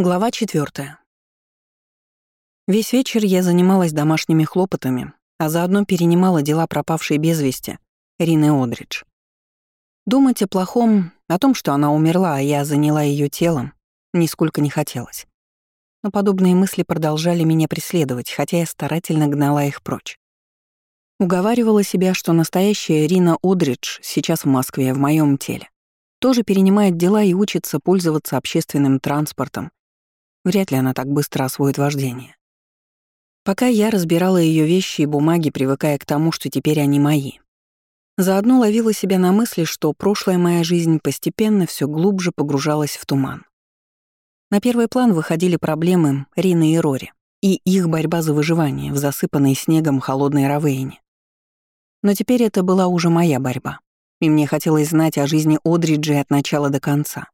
Глава четвертая. Весь вечер я занималась домашними хлопотами, а заодно перенимала дела пропавшей без вести Рины Одридж. Думать о плохом, о том, что она умерла, а я заняла ее телом, нисколько не хотелось. Но подобные мысли продолжали меня преследовать, хотя я старательно гнала их прочь. Уговаривала себя, что настоящая Рина Одридж сейчас в Москве, в моем теле. Тоже перенимает дела и учится пользоваться общественным транспортом, Вряд ли она так быстро освоит вождение. Пока я разбирала ее вещи и бумаги, привыкая к тому, что теперь они мои. Заодно ловила себя на мысли, что прошлая моя жизнь постепенно все глубже погружалась в туман. На первый план выходили проблемы Рины и Рори и их борьба за выживание в засыпанной снегом холодной Равейне. Но теперь это была уже моя борьба, и мне хотелось знать о жизни Одриджи от начала до конца.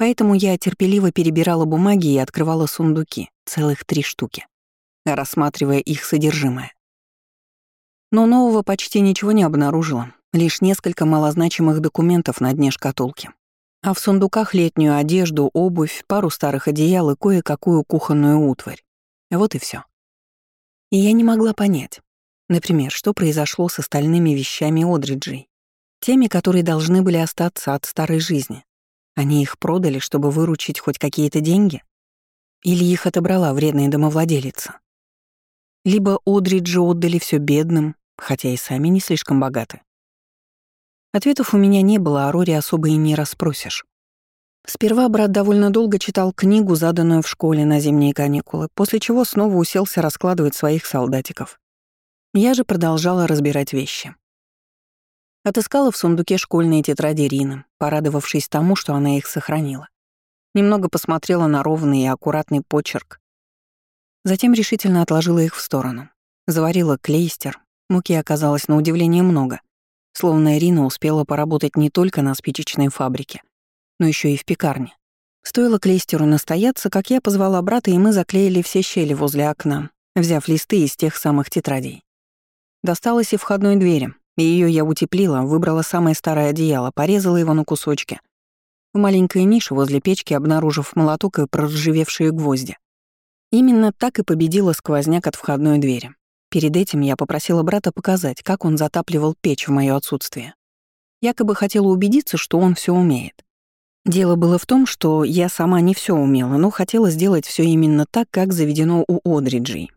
Поэтому я терпеливо перебирала бумаги и открывала сундуки, целых три штуки, рассматривая их содержимое. Но нового почти ничего не обнаружила, лишь несколько малозначимых документов на дне шкатулки. А в сундуках летнюю одежду, обувь, пару старых одеял и кое-какую кухонную утварь. Вот и все. И я не могла понять, например, что произошло с остальными вещами Одриджей, теми, которые должны были остаться от старой жизни. Они их продали, чтобы выручить хоть какие-то деньги? Или их отобрала вредная домовладелица? Либо Одриджи отдали все бедным, хотя и сами не слишком богаты. Ответов у меня не было, а Рори особо и не расспросишь. Сперва брат довольно долго читал книгу, заданную в школе на зимние каникулы, после чего снова уселся раскладывать своих солдатиков. Я же продолжала разбирать вещи. Отыскала в сундуке школьные тетради Рины, порадовавшись тому, что она их сохранила. Немного посмотрела на ровный и аккуратный почерк. Затем решительно отложила их в сторону. Заварила клейстер. Муки оказалось на удивление много. Словно Ирина успела поработать не только на спичечной фабрике, но еще и в пекарне. Стоило клейстеру настояться, как я позвала брата, и мы заклеили все щели возле окна, взяв листы из тех самых тетрадей. Досталось и входной двери, ее я утеплила, выбрала самое старое одеяло, порезала его на кусочки. В маленькой нише возле печки, обнаружив молоток и проржавевшие гвозди. Именно так и победила сквозняк от входной двери. Перед этим я попросила брата показать, как он затапливал печь в моё отсутствие. Якобы хотела убедиться, что он все умеет. Дело было в том, что я сама не все умела, но хотела сделать все именно так, как заведено у Одриджей.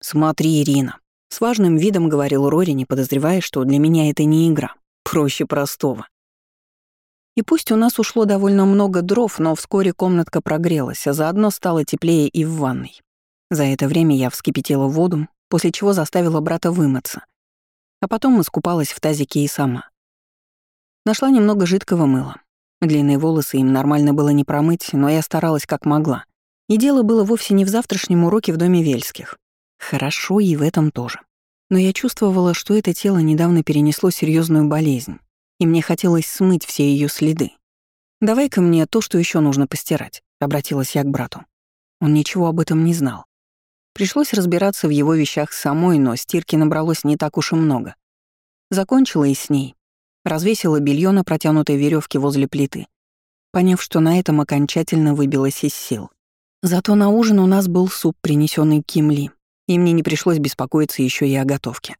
«Смотри, Ирина, с важным видом говорил Рори, не подозревая, что для меня это не игра. Проще простого. И пусть у нас ушло довольно много дров, но вскоре комнатка прогрелась, а заодно стало теплее и в ванной. За это время я вскипятила воду, после чего заставила брата вымыться. А потом искупалась в тазике и сама. Нашла немного жидкого мыла. Длинные волосы им нормально было не промыть, но я старалась как могла. И дело было вовсе не в завтрашнем уроке в доме Вельских. Хорошо и в этом тоже. Но я чувствовала, что это тело недавно перенесло серьезную болезнь, и мне хотелось смыть все ее следы. «Давай-ка мне то, что еще нужно постирать», — обратилась я к брату. Он ничего об этом не знал. Пришлось разбираться в его вещах самой, но стирки набралось не так уж и много. Закончила и с ней. Развесила белье на протянутой веревке возле плиты, поняв, что на этом окончательно выбилась из сил. Зато на ужин у нас был суп, принесенный Кимли, и мне не пришлось беспокоиться еще и о готовке.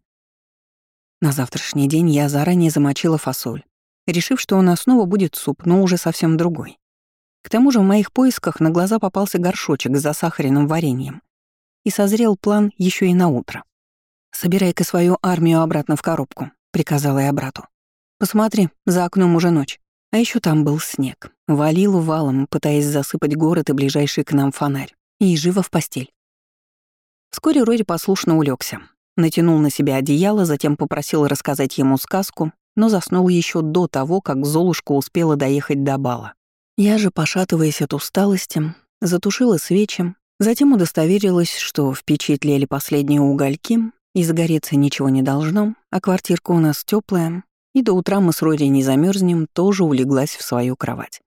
На завтрашний день я заранее замочила фасоль, решив, что у нас снова будет суп, но уже совсем другой. К тому же в моих поисках на глаза попался горшочек с засахаренным вареньем, и созрел план еще и на утро. «Собирай-ка свою армию обратно в коробку», — приказала я брату. «Посмотри, за окном уже ночь. А еще там был снег. Валил валом, пытаясь засыпать город и ближайший к нам фонарь. И живо в постель. Вскоре Рори послушно улегся, натянул на себя одеяло, затем попросил рассказать ему сказку, но заснул еще до того, как Золушка успела доехать до бала. Я же, пошатываясь от усталости, затушила свечи, затем удостоверилась, что в печи тлели последние угольки, и загореться ничего не должно, а квартирка у нас теплая, и до утра мы с Рори не замерзнем, тоже улеглась в свою кровать.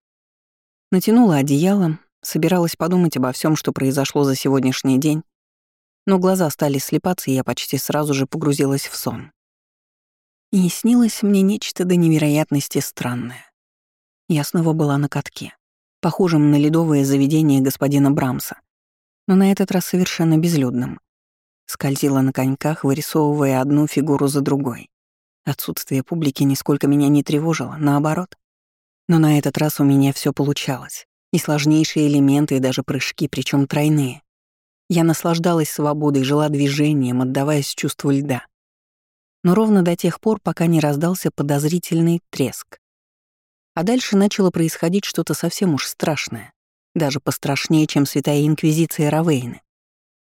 Натянула одеяло, собиралась подумать обо всем, что произошло за сегодняшний день, но глаза стали слепаться, и я почти сразу же погрузилась в сон. И снилось мне нечто до невероятности странное. Я снова была на катке. похожим на ледовое заведение господина Брамса, но на этот раз совершенно безлюдным. Скользила на коньках, вырисовывая одну фигуру за другой. Отсутствие публики нисколько меня не тревожило, наоборот. Но на этот раз у меня все получалось. И сложнейшие элементы, и даже прыжки, причем тройные. Я наслаждалась свободой, жила движением, отдаваясь чувству льда. Но ровно до тех пор, пока не раздался подозрительный треск. А дальше начало происходить что-то совсем уж страшное, даже пострашнее, чем Святая Инквизиция Равейны.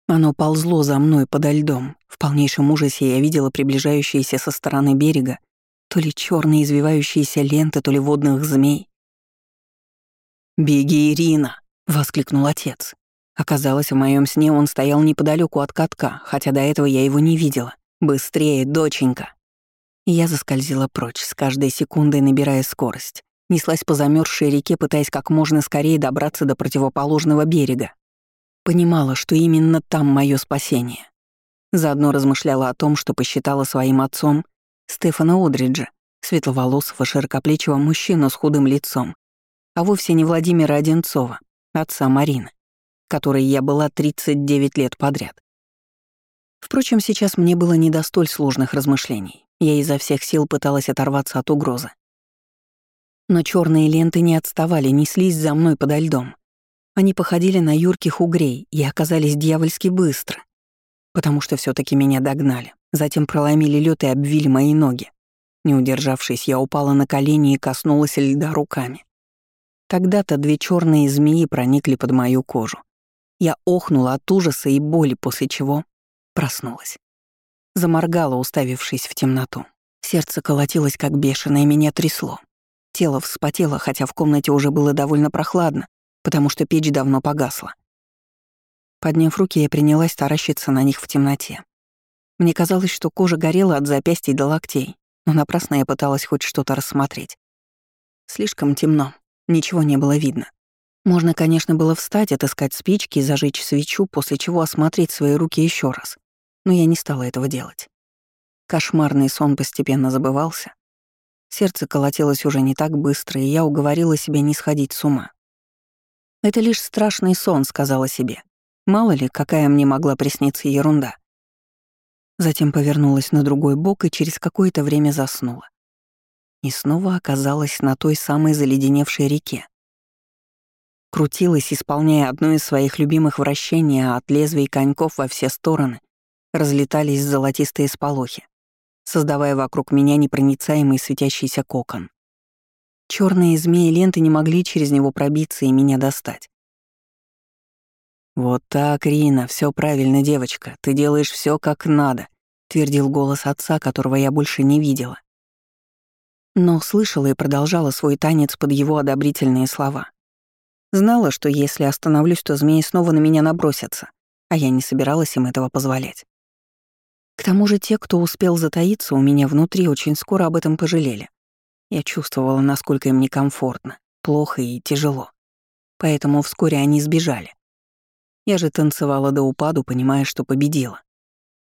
Оно ползло за мной подо льдом. В полнейшем ужасе я видела приближающиеся со стороны берега то ли черные извивающиеся ленты, то ли водных змей. «Беги, Ирина!» — воскликнул отец. Оказалось, в моем сне он стоял неподалеку от катка, хотя до этого я его не видела. «Быстрее, доченька!» Я заскользила прочь, с каждой секундой набирая скорость. Неслась по замерзшей реке, пытаясь как можно скорее добраться до противоположного берега. Понимала, что именно там мое спасение. Заодно размышляла о том, что посчитала своим отцом Стефана Одриджа, светловолосого широкоплечего мужчину с худым лицом, а вовсе не Владимира Одинцова, отца Марины которой я была 39 лет подряд. Впрочем, сейчас мне было не до столь сложных размышлений. Я изо всех сил пыталась оторваться от угрозы. Но черные ленты не отставали, неслись за мной подо льдом. Они походили на юрких угрей и оказались дьявольски быстро, потому что все таки меня догнали, затем проломили лед и обвили мои ноги. Не удержавшись, я упала на колени и коснулась льда руками. Тогда-то две черные змеи проникли под мою кожу. Я охнула от ужаса и боли, после чего проснулась. Заморгала, уставившись в темноту. Сердце колотилось, как бешеное, меня трясло. Тело вспотело, хотя в комнате уже было довольно прохладно, потому что печь давно погасла. Подняв руки, я принялась таращиться на них в темноте. Мне казалось, что кожа горела от запястья до локтей, но напрасно я пыталась хоть что-то рассмотреть. Слишком темно, ничего не было видно. Можно, конечно, было встать, отыскать спички и зажечь свечу, после чего осмотреть свои руки еще раз. Но я не стала этого делать. Кошмарный сон постепенно забывался. Сердце колотилось уже не так быстро, и я уговорила себя не сходить с ума. «Это лишь страшный сон», — сказала себе. Мало ли, какая мне могла присниться ерунда. Затем повернулась на другой бок и через какое-то время заснула. И снова оказалась на той самой заледеневшей реке, крутилась, исполняя одно из своих любимых вращений, а от лезвий коньков во все стороны разлетались золотистые сполохи, создавая вокруг меня непроницаемый светящийся кокон. Черные змеи ленты не могли через него пробиться и меня достать. «Вот так, Рина, все правильно, девочка, ты делаешь все как надо», — твердил голос отца, которого я больше не видела. Но слышала и продолжала свой танец под его одобрительные слова. Знала, что если остановлюсь, то змеи снова на меня набросятся, а я не собиралась им этого позволять. К тому же те, кто успел затаиться у меня внутри, очень скоро об этом пожалели. Я чувствовала, насколько им некомфортно, плохо и тяжело. Поэтому вскоре они сбежали. Я же танцевала до упаду, понимая, что победила.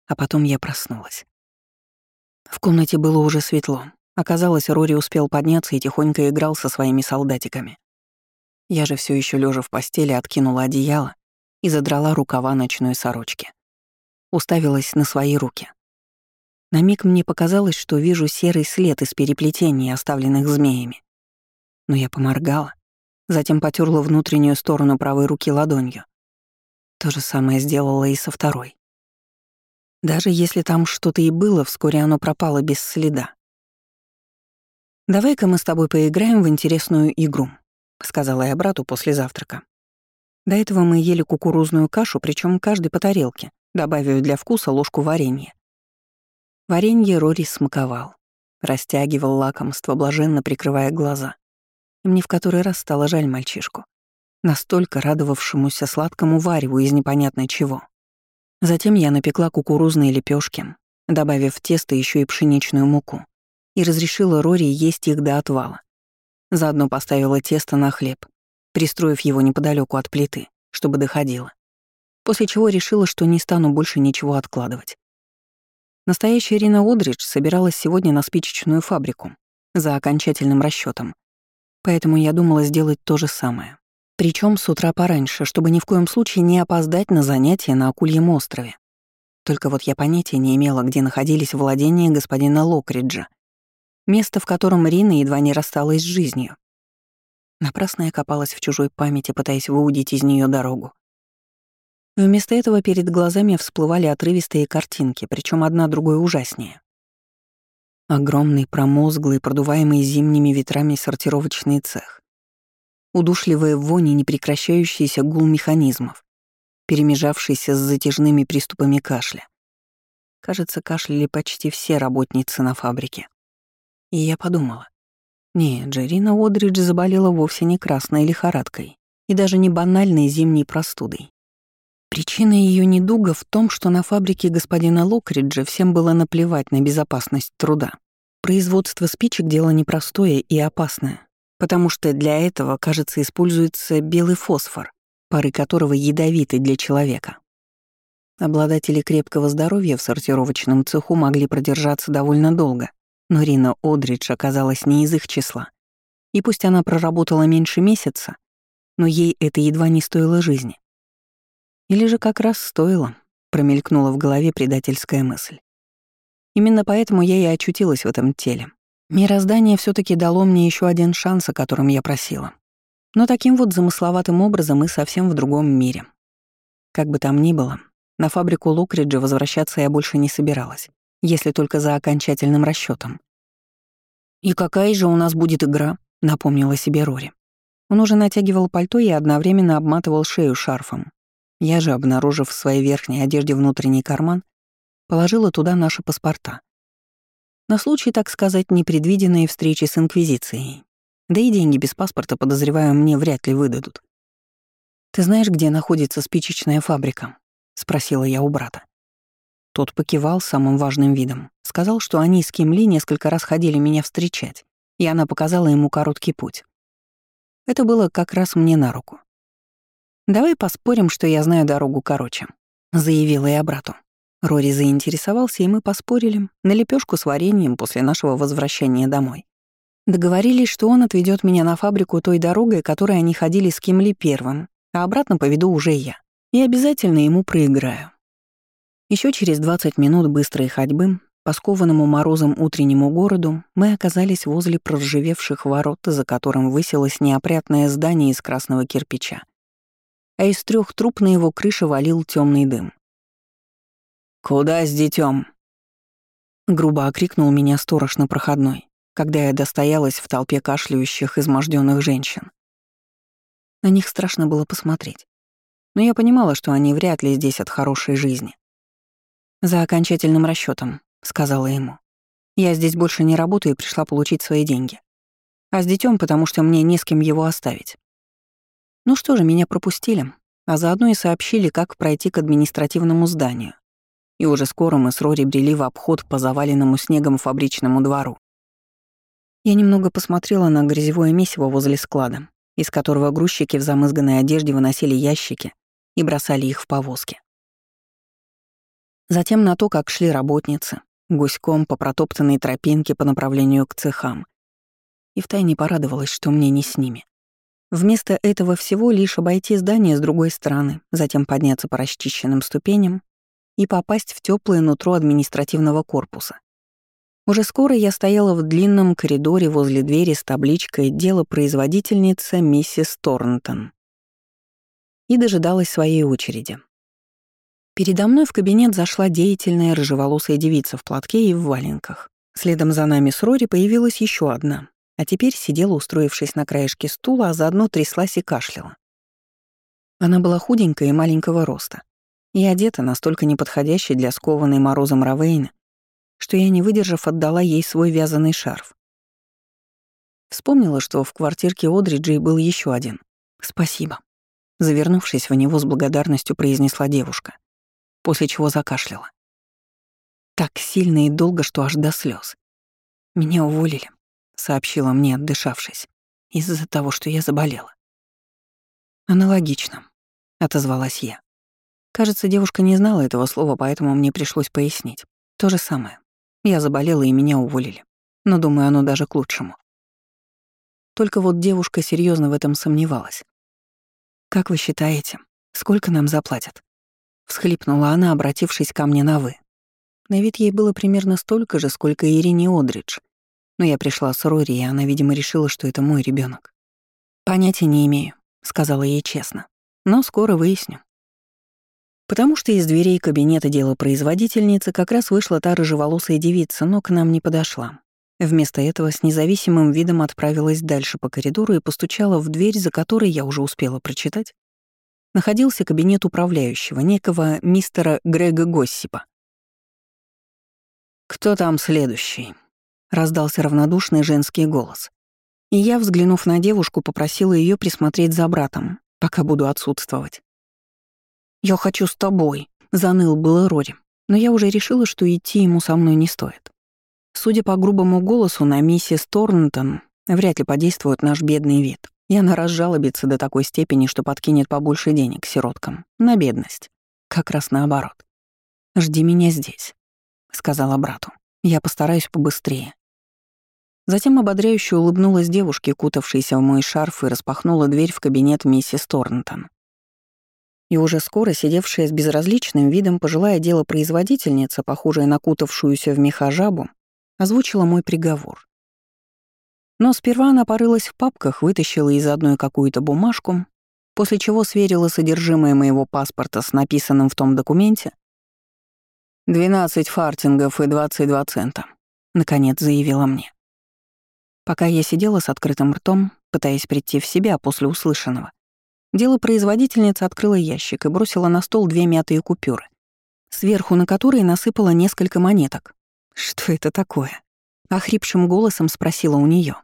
А потом я проснулась. В комнате было уже светло. Оказалось, Рори успел подняться и тихонько играл со своими солдатиками. Я же все еще лежа в постели откинула одеяло и задрала рукава ночной сорочки. Уставилась на свои руки. На миг мне показалось, что вижу серый след из переплетений, оставленных змеями. Но я поморгала, затем потерла внутреннюю сторону правой руки ладонью. То же самое сделала и со второй. Даже если там что-то и было, вскоре оно пропало без следа. «Давай-ка мы с тобой поиграем в интересную игру», — сказала я брату после завтрака. До этого мы ели кукурузную кашу, причем каждый по тарелке, добавив для вкуса ложку варенья. Варенье Рори смаковал, растягивал лакомство, блаженно прикрывая глаза. И мне в который раз стало жаль мальчишку, настолько радовавшемуся сладкому вареву из непонятно чего. Затем я напекла кукурузные лепешки, добавив в тесто еще и пшеничную муку, и разрешила Рори есть их до отвала. Заодно поставила тесто на хлеб, пристроив его неподалеку от плиты, чтобы доходило. После чего решила, что не стану больше ничего откладывать. Настоящая Ирина Одридж собиралась сегодня на спичечную фабрику за окончательным расчетом, поэтому я думала сделать то же самое. Причем с утра пораньше, чтобы ни в коем случае не опоздать на занятия на Акульем острове. Только вот я понятия не имела, где находились владения господина Локриджа. Место, в котором Рина едва не рассталась с жизнью. Напрасно я копалась в чужой памяти, пытаясь выудить из нее дорогу. Вместо этого перед глазами всплывали отрывистые картинки, причем одна другой ужаснее. Огромный, промозглый, продуваемый зимними ветрами сортировочный цех. Удушливая вонь и непрекращающийся гул механизмов, перемежавшийся с затяжными приступами кашля. Кажется, кашляли почти все работницы на фабрике. И я подумала. Нет, Джерина Одридж заболела вовсе не красной лихорадкой и даже не банальной зимней простудой. Причина ее недуга в том, что на фабрике господина Локриджа всем было наплевать на безопасность труда. Производство спичек — дело непростое и опасное, потому что для этого, кажется, используется белый фосфор, пары которого ядовиты для человека. Обладатели крепкого здоровья в сортировочном цеху могли продержаться довольно долго, но Рина Одридж оказалась не из их числа. И пусть она проработала меньше месяца, но ей это едва не стоило жизни. Или же как раз стоило, промелькнула в голове предательская мысль. Именно поэтому я и очутилась в этом теле. Мироздание все таки дало мне еще один шанс, о котором я просила. Но таким вот замысловатым образом мы совсем в другом мире. Как бы там ни было, на фабрику Лукриджа возвращаться я больше не собиралась, если только за окончательным расчетом. «И какая же у нас будет игра?» — напомнила себе Рори. Он уже натягивал пальто и одновременно обматывал шею шарфом, я же, обнаружив в своей верхней одежде внутренний карман, положила туда наши паспорта. На случай, так сказать, непредвиденной встречи с Инквизицией. Да и деньги без паспорта, подозреваю, мне вряд ли выдадут. «Ты знаешь, где находится спичечная фабрика?» — спросила я у брата. Тот покивал самым важным видом. Сказал, что они с Кимли несколько раз ходили меня встречать, и она показала ему короткий путь. Это было как раз мне на руку. «Давай поспорим, что я знаю дорогу короче», — заявила я брату. Рори заинтересовался, и мы поспорили на лепешку с вареньем после нашего возвращения домой. Договорились, что он отведет меня на фабрику той дорогой, которой они ходили с Кимли первым, а обратно поведу уже я. И обязательно ему проиграю. Еще через 20 минут быстрой ходьбы по скованному морозом утреннему городу мы оказались возле проржавевших ворот, за которым высилось неопрятное здание из красного кирпича а из трех труб на его крыше валил темный дым. «Куда с детем? Грубо окрикнул меня сторож на проходной, когда я достоялась в толпе кашляющих, изможденных женщин. На них страшно было посмотреть. Но я понимала, что они вряд ли здесь от хорошей жизни. «За окончательным расчетом, сказала ему. «Я здесь больше не работаю и пришла получить свои деньги. А с детем, потому что мне не с кем его оставить. Ну что же, меня пропустили, а заодно и сообщили, как пройти к административному зданию. И уже скоро мы с Рори брели в обход по заваленному снегом фабричному двору. Я немного посмотрела на грязевое месиво возле склада, из которого грузчики в замызганной одежде выносили ящики и бросали их в повозки. Затем на то, как шли работницы, гуськом по протоптанной тропинке по направлению к цехам. И втайне порадовалась, что мне не с ними. Вместо этого всего лишь обойти здание с другой стороны, затем подняться по расчищенным ступеням и попасть в теплое нутро административного корпуса. Уже скоро я стояла в длинном коридоре возле двери с табличкой «Дело производительница миссис Торнтон» и дожидалась своей очереди. Передо мной в кабинет зашла деятельная рыжеволосая девица в платке и в валенках. Следом за нами с Рори появилась еще одна, а теперь сидела, устроившись на краешке стула, а заодно тряслась и кашляла. Она была худенькая и маленького роста, и одета настолько неподходящей для скованной морозом Равейна, что я, не выдержав, отдала ей свой вязаный шарф. Вспомнила, что в квартирке Одриджей был еще один. «Спасибо», — завернувшись в него с благодарностью произнесла девушка, после чего закашляла. Так сильно и долго, что аж до слез. Меня уволили сообщила мне, отдышавшись, из-за того, что я заболела. «Аналогично», — отозвалась я. Кажется, девушка не знала этого слова, поэтому мне пришлось пояснить. То же самое. Я заболела, и меня уволили. Но, думаю, оно даже к лучшему. Только вот девушка серьезно в этом сомневалась. «Как вы считаете, сколько нам заплатят?» Всхлипнула она, обратившись ко мне на «вы». На вид ей было примерно столько же, сколько и Ирине Одридж. Но я пришла с Рори, и она, видимо, решила, что это мой ребенок. «Понятия не имею», — сказала ей честно. «Но скоро выясню». Потому что из дверей кабинета делопроизводительницы как раз вышла та рыжеволосая девица, но к нам не подошла. Вместо этого с независимым видом отправилась дальше по коридору и постучала в дверь, за которой я уже успела прочитать. Находился кабинет управляющего, некого мистера Грега Госсипа. «Кто там следующий?» — раздался равнодушный женский голос. И я, взглянув на девушку, попросила ее присмотреть за братом, пока буду отсутствовать. «Я хочу с тобой», — заныл было Рори, но я уже решила, что идти ему со мной не стоит. Судя по грубому голосу на миссис Торнтон, вряд ли подействует наш бедный вид. И она разжалобится до такой степени, что подкинет побольше денег сироткам. На бедность. Как раз наоборот. «Жди меня здесь», — сказала брату. «Я постараюсь побыстрее». Затем ободряюще улыбнулась девушке, кутавшейся в мой шарф, и распахнула дверь в кабинет миссис Торнтон. И уже скоро сидевшая с безразличным видом пожилая делопроизводительница, похожая на кутавшуюся в меха жабу, озвучила мой приговор. Но сперва она порылась в папках, вытащила из одной какую-то бумажку, после чего сверила содержимое моего паспорта с написанным в том документе. «Двенадцать фартингов и двадцать два цента», — наконец заявила мне. Пока я сидела с открытым ртом, пытаясь прийти в себя после услышанного, Дело производительница открыла ящик и бросила на стол две мятые купюры, сверху на которые насыпала несколько монеток. «Что это такое?» — охрипшим голосом спросила у нее.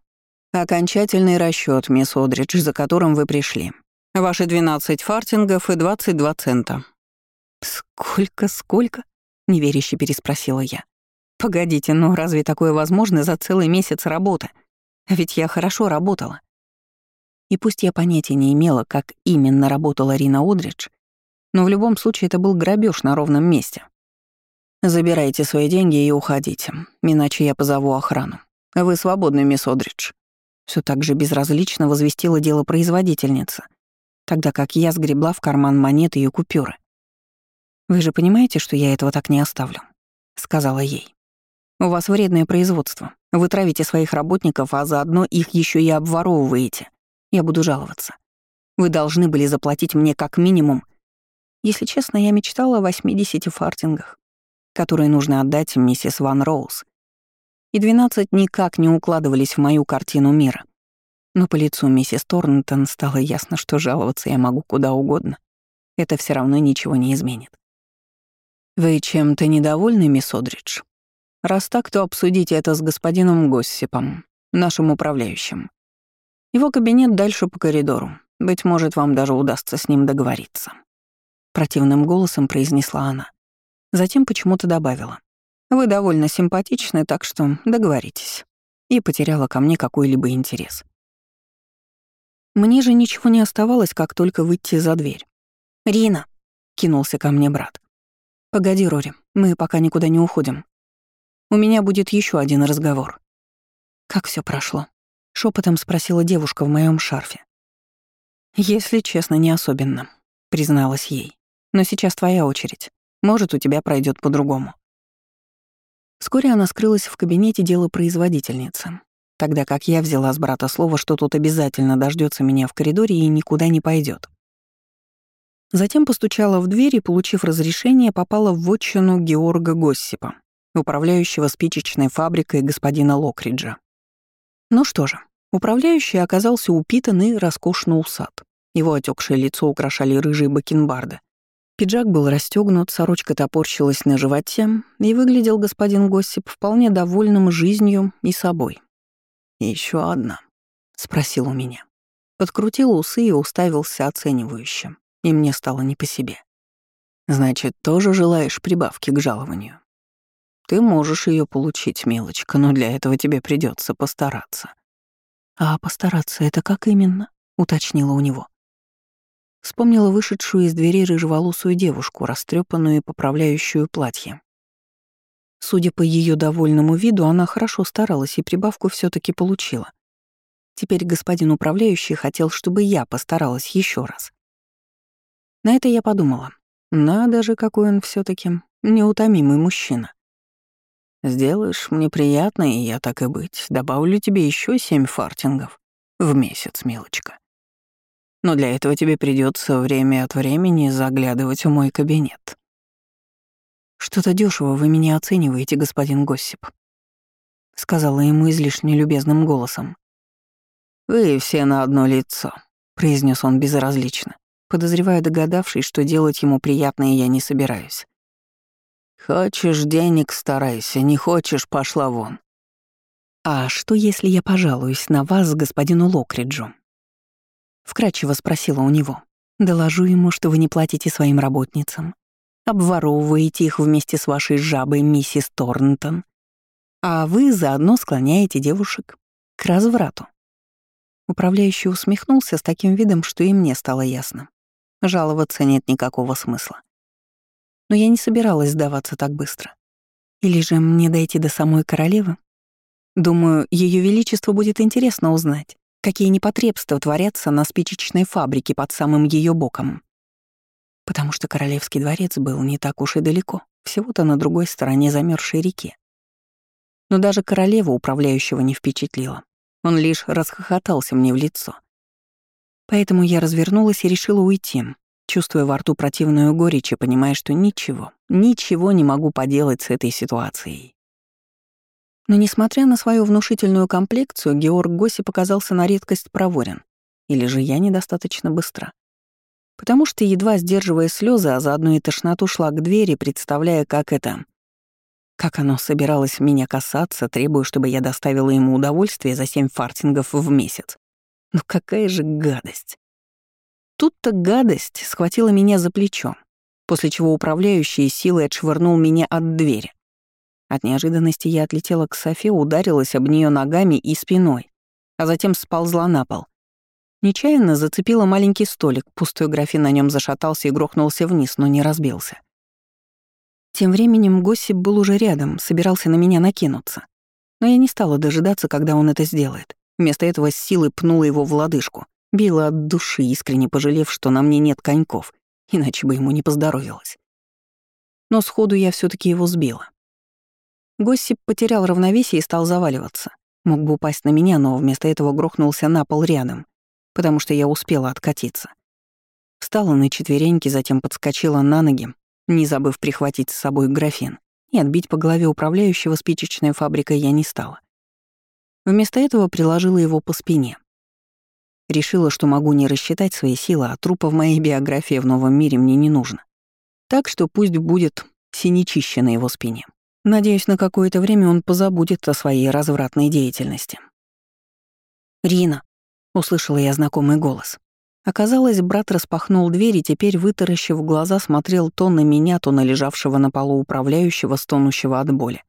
«Окончательный расчет, мисс Одридж, за которым вы пришли. Ваши 12 фартингов и 22 цента». «Сколько, сколько?» — неверяще переспросила я. «Погодите, но разве такое возможно за целый месяц работы? Ведь я хорошо работала. И пусть я понятия не имела, как именно работала Рина Одридж, но в любом случае это был грабеж на ровном месте. «Забирайте свои деньги и уходите, иначе я позову охрану. Вы свободны, мисс Одридж». Все так же безразлично возвестила дело производительница, тогда как я сгребла в карман монеты и купюры. «Вы же понимаете, что я этого так не оставлю?» — сказала ей. «У вас вредное производство. Вы травите своих работников, а заодно их еще и обворовываете. Я буду жаловаться. Вы должны были заплатить мне как минимум. Если честно, я мечтала о 80 фартингах, которые нужно отдать миссис Ван Роуз. И 12 никак не укладывались в мою картину мира. Но по лицу миссис Торнтон стало ясно, что жаловаться я могу куда угодно. Это все равно ничего не изменит. «Вы чем-то недовольны, мисс Одридж? Раз так, то обсудите это с господином Госсипом, нашим управляющим. Его кабинет дальше по коридору. Быть может, вам даже удастся с ним договориться. Противным голосом произнесла она. Затем почему-то добавила. Вы довольно симпатичны, так что договоритесь. И потеряла ко мне какой-либо интерес. Мне же ничего не оставалось, как только выйти за дверь. «Рина!» — кинулся ко мне брат. «Погоди, Рори, мы пока никуда не уходим. У меня будет еще один разговор». Как все прошло? Шепотом спросила девушка в моем шарфе. «Если честно, не особенно», — призналась ей. «Но сейчас твоя очередь. Может, у тебя пройдет по-другому». Вскоре она скрылась в кабинете дела производительницы, тогда как я взяла с брата слово, что тут обязательно дождется меня в коридоре и никуда не пойдет. Затем постучала в дверь и, получив разрешение, попала в вотчину Георга Госсипа, управляющего спичечной фабрикой господина Локриджа. Ну что же, управляющий оказался упитан и роскошно усат. Его отекшее лицо украшали рыжие бакенбарды. Пиджак был расстегнут, сорочка топорщилась на животе, и выглядел господин Госсип вполне довольным жизнью и собой. Еще одна?» — спросил у меня. Подкрутил усы и уставился оценивающе, и мне стало не по себе. «Значит, тоже желаешь прибавки к жалованию?» Ты можешь ее получить, милочка, но для этого тебе придется постараться. А постараться это как именно? уточнила у него. Вспомнила вышедшую из двери рыжеволосую девушку, растрепанную и поправляющую платье. Судя по ее довольному виду, она хорошо старалась и прибавку все таки получила. Теперь господин управляющий хотел, чтобы я постаралась еще раз. На это я подумала. Надо же, какой он все таки неутомимый мужчина. Сделаешь мне приятно, и я так и быть, добавлю тебе еще семь фартингов в месяц, милочка. Но для этого тебе придется время от времени заглядывать в мой кабинет. Что-то дешево вы меня оцениваете, господин Госсип, сказала ему излишне любезным голосом. Вы все на одно лицо, произнес он безразлично, подозревая догадавшись, что делать ему приятное я не собираюсь. Хочешь денег, старайся, не хочешь, пошла вон. А что, если я пожалуюсь на вас господину Локриджу? Вкратчиво спросила у него. Доложу ему, что вы не платите своим работницам, обворовываете их вместе с вашей жабой миссис Торнтон, а вы заодно склоняете девушек к разврату. Управляющий усмехнулся с таким видом, что и мне стало ясно. Жаловаться нет никакого смысла. Но я не собиралась сдаваться так быстро. Или же мне дойти до самой королевы? Думаю, Ее Величество будет интересно узнать, какие непотребства творятся на спичечной фабрике под самым ее боком. Потому что Королевский дворец был не так уж и далеко, всего-то на другой стороне замерзшей реки. Но даже королева управляющего не впечатлила. Он лишь расхохотался мне в лицо. Поэтому я развернулась и решила уйти, чувствуя во рту противную горечь и понимая, что ничего, ничего не могу поделать с этой ситуацией. Но несмотря на свою внушительную комплекцию, Георг Госси показался на редкость проворен. Или же я недостаточно быстра. Потому что, едва сдерживая слезы, а заодно и тошноту шла к двери, представляя, как это... Как оно собиралось меня касаться, требуя, чтобы я доставила ему удовольствие за семь фартингов в месяц. Ну какая же гадость. Тут-то гадость схватила меня за плечо, после чего управляющий силой отшвырнул меня от двери. От неожиданности я отлетела к Софе, ударилась об нее ногами и спиной, а затем сползла на пол. Нечаянно зацепила маленький столик, пустой графин на нем зашатался и грохнулся вниз, но не разбился. Тем временем Госсип был уже рядом, собирался на меня накинуться. Но я не стала дожидаться, когда он это сделает. Вместо этого с силой пнула его в лодыжку, била от души, искренне пожалев, что на мне нет коньков, иначе бы ему не поздоровилось. Но сходу я все таки его сбила. Госсип потерял равновесие и стал заваливаться. Мог бы упасть на меня, но вместо этого грохнулся на пол рядом, потому что я успела откатиться. Встала на четвереньки, затем подскочила на ноги, не забыв прихватить с собой графин, и отбить по голове управляющего спичечной фабрикой я не стала. Вместо этого приложила его по спине. Решила, что могу не рассчитать свои силы, а трупа в моей биографии в новом мире мне не нужно. Так что пусть будет синячище на его спине. Надеюсь, на какое-то время он позабудет о своей развратной деятельности. «Рина», — услышала я знакомый голос. Оказалось, брат распахнул дверь и теперь, вытаращив глаза, смотрел то на меня, то на лежавшего на полу управляющего, стонущего от боли.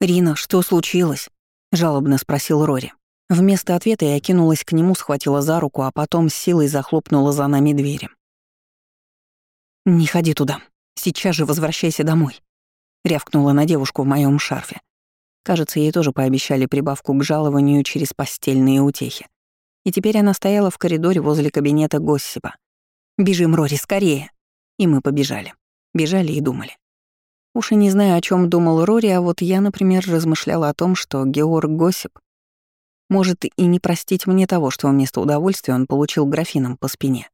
«Рина, что случилось?» — жалобно спросил Рори. Вместо ответа я кинулась к нему, схватила за руку, а потом с силой захлопнула за нами двери. «Не ходи туда. Сейчас же возвращайся домой», рявкнула на девушку в моем шарфе. Кажется, ей тоже пообещали прибавку к жалованию через постельные утехи. И теперь она стояла в коридоре возле кабинета Госсипа. «Бежим, Рори, скорее!» И мы побежали. Бежали и думали. Уж и не знаю, о чем думал Рори, а вот я, например, размышляла о том, что Георг Госсип может и не простить мне того, что вместо удовольствия он получил графином по спине.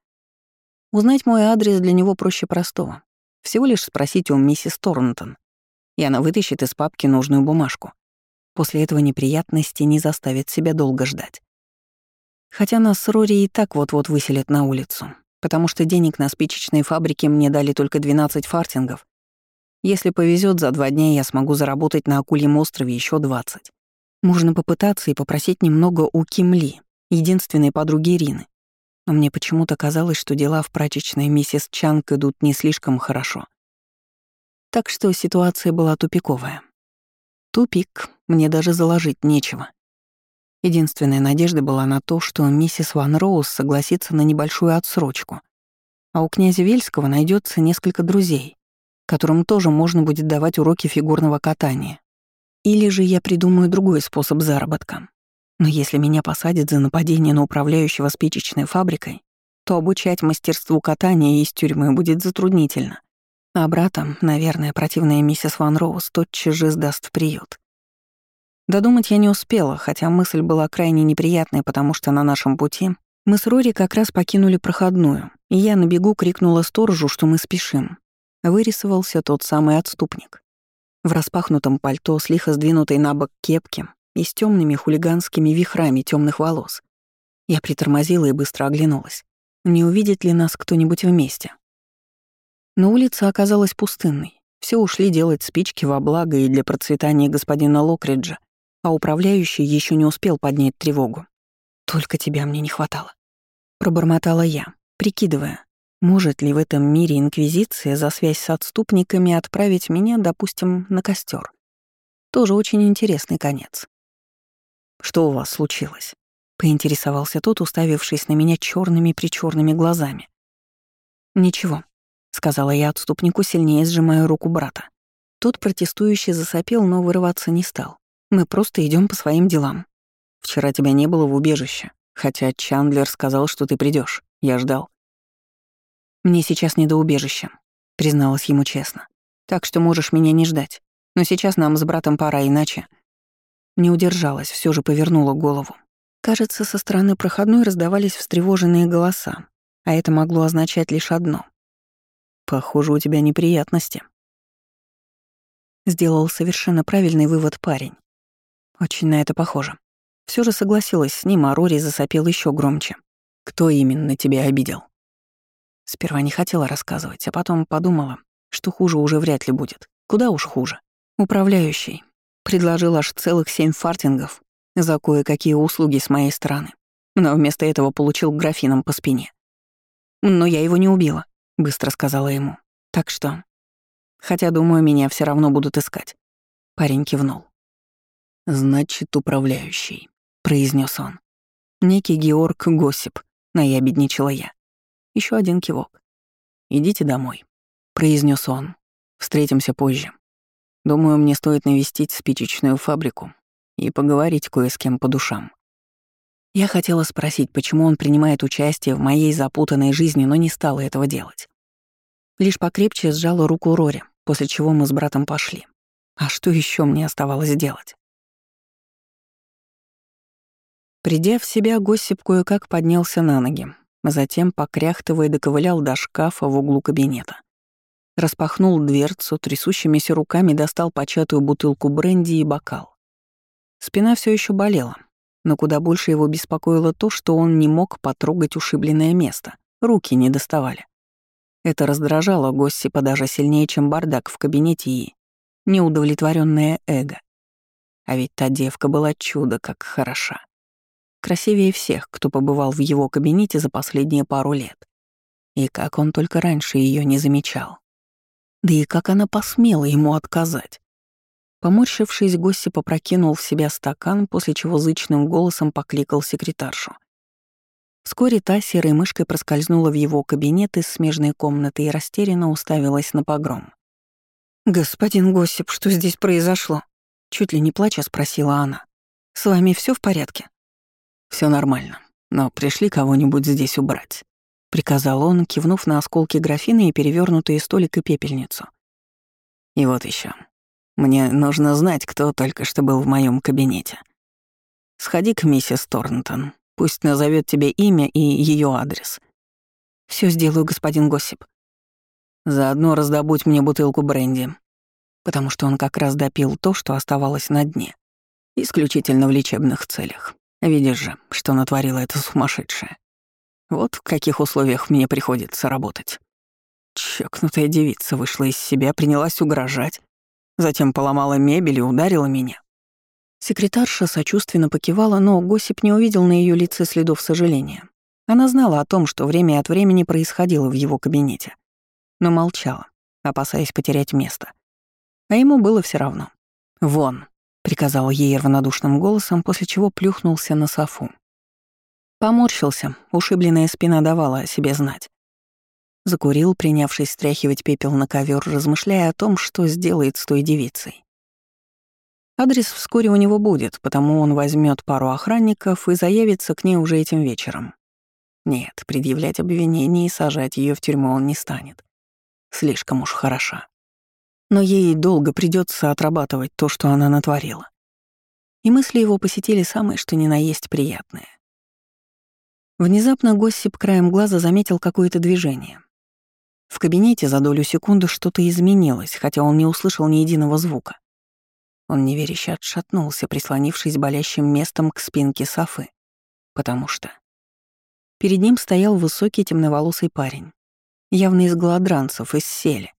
Узнать мой адрес для него проще простого. Всего лишь спросить у миссис Торнтон, и она вытащит из папки нужную бумажку. После этого неприятности не заставит себя долго ждать. Хотя нас с Рори и так вот-вот выселят на улицу, потому что денег на спичечной фабрике мне дали только 12 фартингов. Если повезет, за два дня я смогу заработать на Акульем острове еще 20. Можно попытаться и попросить немного у Кимли, единственной подруги Ирины. Но мне почему-то казалось, что дела в прачечной миссис Чанг идут не слишком хорошо. Так что ситуация была тупиковая. Тупик, мне даже заложить нечего. Единственная надежда была на то, что миссис Ван Роуз согласится на небольшую отсрочку, а у князя Вельского найдется несколько друзей, которым тоже можно будет давать уроки фигурного катания. Или же я придумаю другой способ заработка. Но если меня посадят за нападение на управляющего спичечной фабрикой, то обучать мастерству катания из тюрьмы будет затруднительно. А брата, наверное, противная миссис Ван Роуз тотчас же сдаст в приют. Додумать я не успела, хотя мысль была крайне неприятной, потому что на нашем пути мы с Рори как раз покинули проходную, и я на бегу крикнула сторожу, что мы спешим. Вырисовался тот самый отступник. В распахнутом пальто с лихо сдвинутой на бок кепки и с темными хулиганскими вихрами темных волос. Я притормозила и быстро оглянулась. Не увидит ли нас кто-нибудь вместе? Но улица оказалась пустынной. Все ушли делать спички во благо и для процветания господина Локриджа, а управляющий еще не успел поднять тревогу. «Только тебя мне не хватало», — пробормотала я, прикидывая, может ли в этом мире Инквизиция за связь с отступниками отправить меня, допустим, на костер. Тоже очень интересный конец. «Что у вас случилось?» — поинтересовался тот, уставившись на меня черными причерными глазами. «Ничего», — сказала я отступнику, сильнее сжимая руку брата. Тот протестующий засопел, но вырываться не стал. Мы просто идем по своим делам. Вчера тебя не было в убежище, хотя Чандлер сказал, что ты придешь. Я ждал. Мне сейчас не до убежища, призналась ему честно. Так что можешь меня не ждать. Но сейчас нам с братом пора, иначе... Не удержалась, все же повернула голову. Кажется, со стороны проходной раздавались встревоженные голоса, а это могло означать лишь одно. «Похоже, у тебя неприятности». Сделал совершенно правильный вывод парень. Очень на это похоже. Все же согласилась с ним, а Рори засопел еще громче. «Кто именно тебя обидел?» Сперва не хотела рассказывать, а потом подумала, что хуже уже вряд ли будет. Куда уж хуже. Управляющий предложил аж целых семь фартингов за кое-какие услуги с моей стороны, но вместо этого получил графином по спине. «Но я его не убила», — быстро сказала ему. «Так что...» «Хотя, думаю, меня все равно будут искать». Парень кивнул. «Значит, управляющий», — произнес он. «Некий Георг Госип», — наябедничала я. Еще один кивок. «Идите домой», — произнес он. «Встретимся позже. Думаю, мне стоит навестить спичечную фабрику и поговорить кое с кем по душам». Я хотела спросить, почему он принимает участие в моей запутанной жизни, но не стала этого делать. Лишь покрепче сжала руку Рори, после чего мы с братом пошли. А что еще мне оставалось делать? Придя в себя, Госсип кое-как поднялся на ноги, затем, покряхтывая, доковылял до шкафа в углу кабинета. Распахнул дверцу, трясущимися руками достал початую бутылку бренди и бокал. Спина все еще болела, но куда больше его беспокоило то, что он не мог потрогать ушибленное место, руки не доставали. Это раздражало Госсипа даже сильнее, чем бардак в кабинете и неудовлетворенное эго. А ведь та девка была чудо как хороша красивее всех, кто побывал в его кабинете за последние пару лет. И как он только раньше ее не замечал. Да и как она посмела ему отказать. Поморщившись, Госси попрокинул в себя стакан, после чего зычным голосом покликал секретаршу. Вскоре та серой мышкой проскользнула в его кабинет из смежной комнаты и растерянно уставилась на погром. «Господин Госсип, что здесь произошло?» Чуть ли не плача спросила она. «С вами все в порядке?» Все нормально, но пришли кого-нибудь здесь убрать», — приказал он, кивнув на осколки графина и перевернутые столик и пепельницу. «И вот еще. Мне нужно знать, кто только что был в моем кабинете. Сходи к миссис Торнтон, пусть назовет тебе имя и ее адрес». Все сделаю, господин Госсип. Заодно раздобудь мне бутылку бренди, потому что он как раз допил то, что оставалось на дне, исключительно в лечебных целях. Видишь же, что натворила эта сумасшедшая. Вот в каких условиях мне приходится работать. Чокнутая девица вышла из себя, принялась угрожать, затем поломала мебель и ударила меня. Секретарша сочувственно покивала, но Госип не увидел на ее лице следов сожаления. Она знала о том, что время от времени происходило в его кабинете, но молчала, опасаясь потерять место. А ему было все равно. «Вон», приказал ей равнодушным голосом, после чего плюхнулся на софу. Поморщился, ушибленная спина давала о себе знать. Закурил, принявшись стряхивать пепел на ковер, размышляя о том, что сделает с той девицей. Адрес вскоре у него будет, потому он возьмет пару охранников и заявится к ней уже этим вечером. Нет, предъявлять обвинение и сажать ее в тюрьму он не станет. Слишком уж хороша. Но ей долго придется отрабатывать то, что она натворила. И мысли его посетили самые, что ни на есть приятные. Внезапно Госсип краем глаза заметил какое-то движение. В кабинете за долю секунды что-то изменилось, хотя он не услышал ни единого звука. Он неверяще отшатнулся, прислонившись болящим местом к спинке Софы, потому что... Перед ним стоял высокий темноволосый парень, явно из голодранцев, из сели.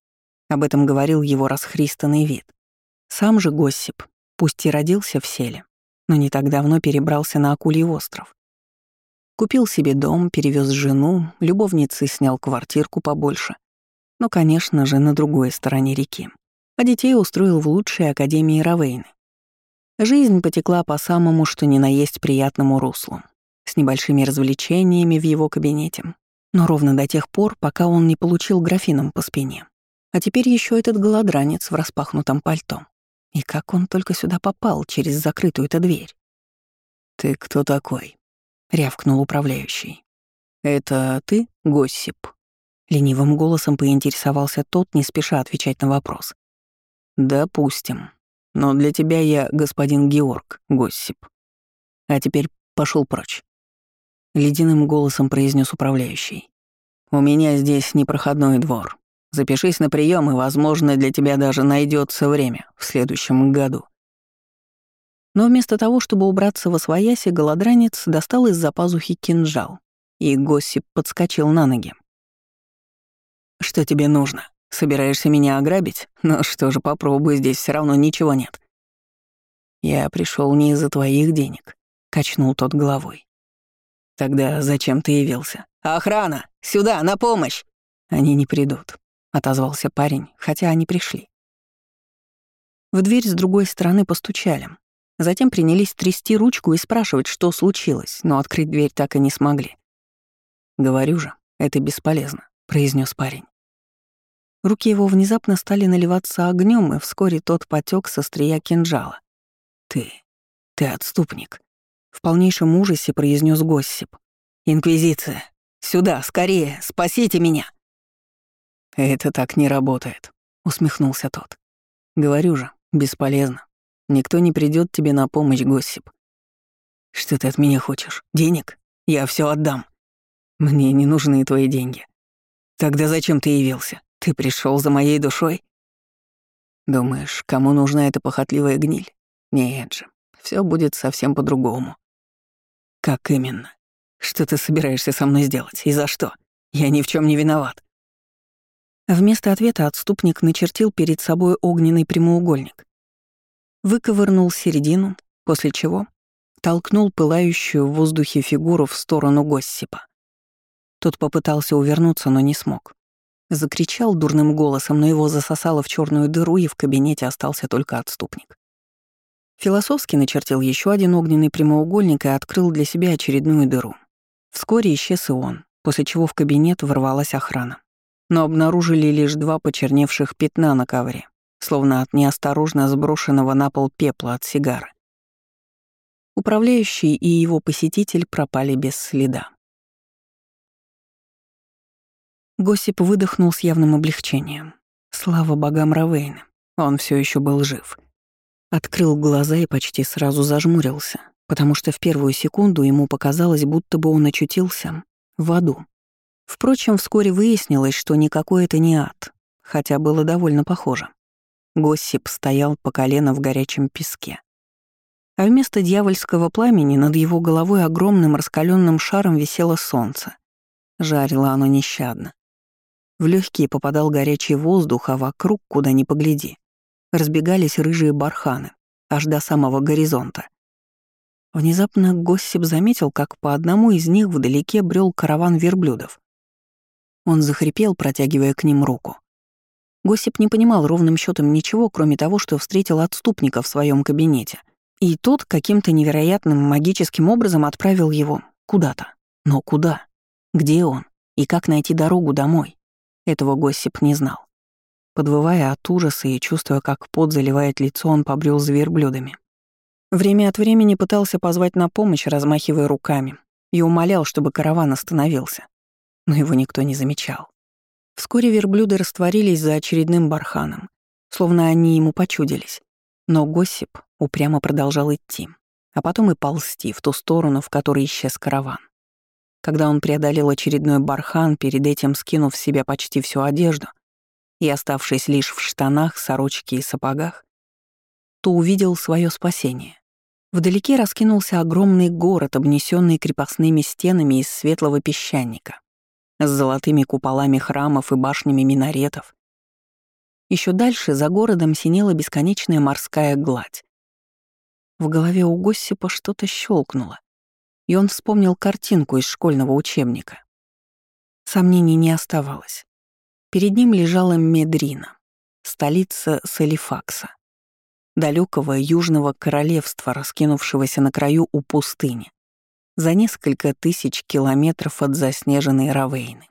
Об этом говорил его расхристанный вид. Сам же Госсип, пусть и родился в селе, но не так давно перебрался на Акулий остров. Купил себе дом, перевез жену, любовницы снял квартирку побольше. Но, конечно же, на другой стороне реки. А детей устроил в лучшей академии Равейны. Жизнь потекла по самому, что ни на есть приятному руслу, с небольшими развлечениями в его кабинете, но ровно до тех пор, пока он не получил графином по спине. А теперь еще этот голодранец в распахнутом пальто. И как он только сюда попал, через закрытую-то дверь? «Ты кто такой?» — рявкнул управляющий. «Это ты, Госсип?» Ленивым голосом поинтересовался тот, не спеша отвечать на вопрос. «Допустим. Но для тебя я господин Георг, Госсип. А теперь пошел прочь». Ледяным голосом произнес управляющий. «У меня здесь непроходной двор. Запишись на прием, и, возможно, для тебя даже найдется время в следующем году». Но вместо того, чтобы убраться во свояси, голодранец достал из-за пазухи кинжал, и Госсип подскочил на ноги. «Что тебе нужно? Собираешься меня ограбить? Ну что же, попробуй, здесь все равно ничего нет». «Я пришел не из-за твоих денег», — качнул тот головой. «Тогда зачем ты явился?» «Охрана! Сюда, на помощь!» «Они не придут», — отозвался парень, хотя они пришли. В дверь с другой стороны постучали. Затем принялись трясти ручку и спрашивать, что случилось, но открыть дверь так и не смогли. «Говорю же, это бесполезно», — произнес парень. Руки его внезапно стали наливаться огнем, и вскоре тот потек со стрия кинжала. «Ты... ты отступник», — в полнейшем ужасе произнес Госсип. «Инквизиция! Сюда, скорее! Спасите меня!» «Это так не работает», — усмехнулся тот. «Говорю же, бесполезно. Никто не придет тебе на помощь, Госсип. Что ты от меня хочешь? Денег? Я все отдам. Мне не нужны твои деньги. Тогда зачем ты явился? Ты пришел за моей душой? Думаешь, кому нужна эта похотливая гниль? Нет же, все будет совсем по-другому. Как именно? Что ты собираешься со мной сделать? И за что? Я ни в чем не виноват. Вместо ответа отступник начертил перед собой огненный прямоугольник выковырнул середину, после чего толкнул пылающую в воздухе фигуру в сторону Госсипа. Тот попытался увернуться, но не смог. Закричал дурным голосом, но его засосало в черную дыру, и в кабинете остался только отступник. Философски начертил еще один огненный прямоугольник и открыл для себя очередную дыру. Вскоре исчез и он, после чего в кабинет ворвалась охрана. Но обнаружили лишь два почерневших пятна на ковре, словно от неосторожно сброшенного на пол пепла от сигары. Управляющий и его посетитель пропали без следа. Госип выдохнул с явным облегчением. Слава богам Равейна, он все еще был жив. Открыл глаза и почти сразу зажмурился, потому что в первую секунду ему показалось, будто бы он очутился в аду. Впрочем, вскоре выяснилось, что никакой это не ад, хотя было довольно похоже. Госсип стоял по колено в горячем песке. А вместо дьявольского пламени над его головой огромным раскаленным шаром висело солнце. Жарило оно нещадно. В легкие попадал горячий воздух, а вокруг, куда ни погляди, разбегались рыжие барханы, аж до самого горизонта. Внезапно Госсип заметил, как по одному из них вдалеке брел караван верблюдов. Он захрипел, протягивая к ним руку. Госип не понимал ровным счетом ничего, кроме того, что встретил отступника в своем кабинете. И тот каким-то невероятным магическим образом отправил его куда-то. Но куда? Где он? И как найти дорогу домой? Этого Госип не знал. Подвывая от ужаса и чувствуя, как пот заливает лицо, он побрел за. Время от времени пытался позвать на помощь, размахивая руками, и умолял, чтобы караван остановился. Но его никто не замечал. Вскоре верблюды растворились за очередным барханом, словно они ему почудились. Но Госсип упрямо продолжал идти, а потом и ползти в ту сторону, в которой исчез караван. Когда он преодолел очередной бархан, перед этим скинув с себя почти всю одежду и оставшись лишь в штанах, сорочке и сапогах, то увидел свое спасение. Вдалеке раскинулся огромный город, обнесенный крепостными стенами из светлого песчаника, с золотыми куполами храмов и башнями минаретов. Еще дальше за городом синела бесконечная морская гладь. В голове у Госсипа что-то щелкнуло, и он вспомнил картинку из школьного учебника. Сомнений не оставалось. Перед ним лежала Медрина, столица Салифакса далекого южного королевства, раскинувшегося на краю у пустыни, за несколько тысяч километров от заснеженной Равейны.